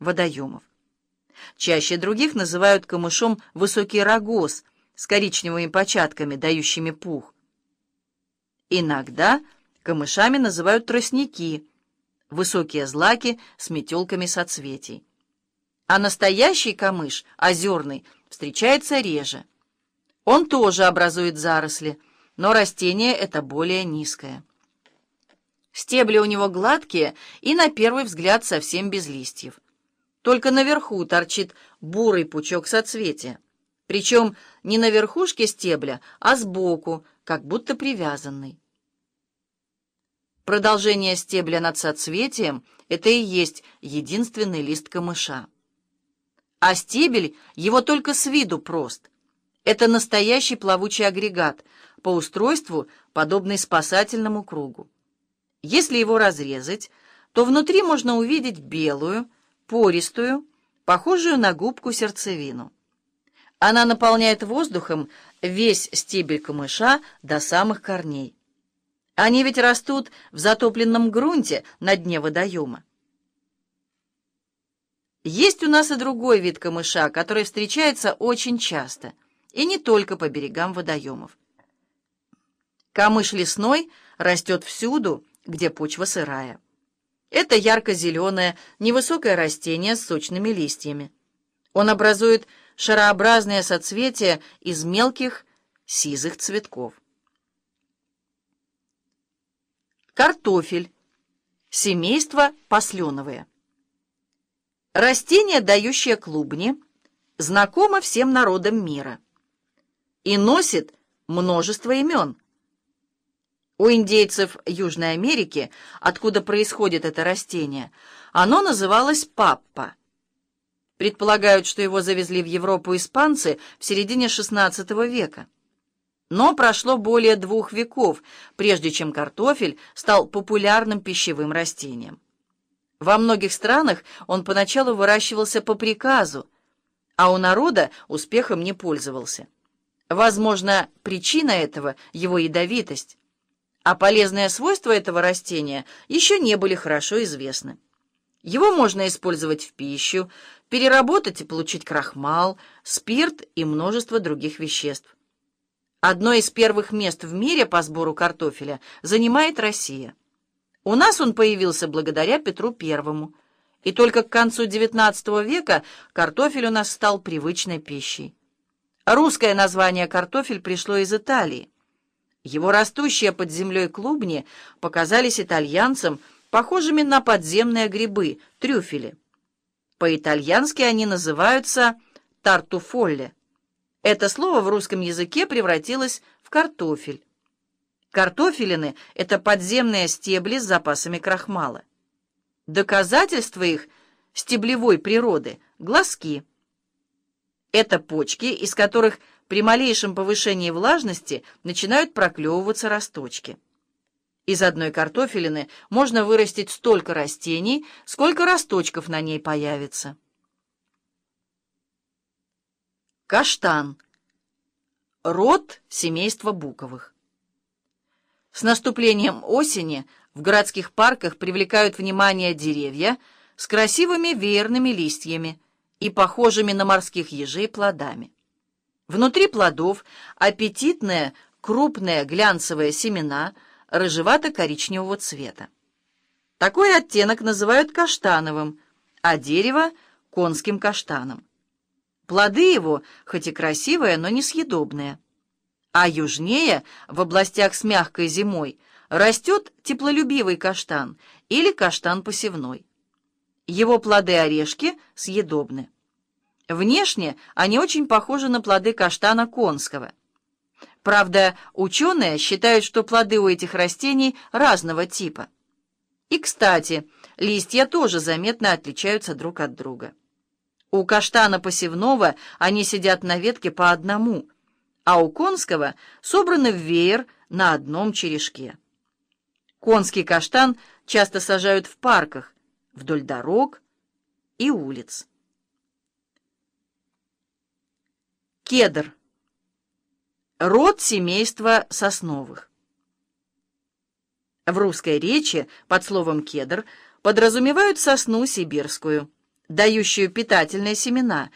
водоемов. Чаще других называют камышом высокий рогоз с коричневыми початками, дающими пух. Иногда камышами называют тростники, высокие злаки с метелками соцветий. А настоящий камыш, озерный, встречается реже. Он тоже образует заросли, но растение это более низкое. Стебли у него гладкие и, на первый взгляд, совсем без листьев. Только наверху торчит бурый пучок соцветия. Причем не на верхушке стебля, а сбоку, как будто привязанный. Продолжение стебля над соцветием — это и есть единственный лист камыша. А стебель его только с виду прост. Это настоящий плавучий агрегат, по устройству подобный спасательному кругу. Если его разрезать, то внутри можно увидеть белую, пористую, похожую на губку сердцевину. Она наполняет воздухом весь стебель камыша до самых корней. Они ведь растут в затопленном грунте на дне водоема. Есть у нас и другой вид камыша, который встречается очень часто, и не только по берегам водоемов. Камыш лесной растет всюду, где почва сырая. Это ярко-зеленое, невысокое растение с сочными листьями. Он образует шарообразное соцветие из мелких сизых цветков. Картофель. Семейство посленовые. Растение, дающее клубни, знакомо всем народам мира и носит множество имен. У индейцев Южной Америки, откуда происходит это растение, оно называлось паппа. Предполагают, что его завезли в Европу испанцы в середине XVI века. Но прошло более двух веков, прежде чем картофель стал популярным пищевым растением. Во многих странах он поначалу выращивался по приказу, а у народа успехом не пользовался. Возможно, причина этого — его ядовитость а полезные свойства этого растения еще не были хорошо известны. Его можно использовать в пищу, переработать и получить крахмал, спирт и множество других веществ. Одно из первых мест в мире по сбору картофеля занимает Россия. У нас он появился благодаря Петру Первому, и только к концу XIX века картофель у нас стал привычной пищей. Русское название картофель пришло из Италии. Его растущие под землей клубни показались итальянцам похожими на подземные грибы, трюфели. По-итальянски они называются тартуфолле. Это слово в русском языке превратилось в картофель. Картофелины — это подземные стебли с запасами крахмала. Доказательство их стеблевой природы — глазки. Это почки, из которых при малейшем повышении влажности начинают проклевываться росточки. Из одной картофелины можно вырастить столько растений, сколько росточков на ней появится. Каштан. Род семейства буковых. С наступлением осени в городских парках привлекают внимание деревья с красивыми веерными листьями и похожими на морских ежей плодами. Внутри плодов аппетитные, крупные глянцевые семена рыжевато-коричневого цвета. Такой оттенок называют каштановым, а дерево — конским каштаном. Плоды его, хоть и красивые, но несъедобные. А южнее, в областях с мягкой зимой, растет теплолюбивый каштан или каштан посевной. Его плоды-орешки съедобны. Внешне они очень похожи на плоды каштана конского. Правда, ученые считают, что плоды у этих растений разного типа. И, кстати, листья тоже заметно отличаются друг от друга. У каштана посевного они сидят на ветке по одному, а у конского собраны в веер на одном черешке. Конский каштан часто сажают в парках, вдоль дорог и улиц. Кедр. Род семейства сосновых. В русской речи под словом «кедр» подразумевают сосну сибирскую, дающую питательные семена,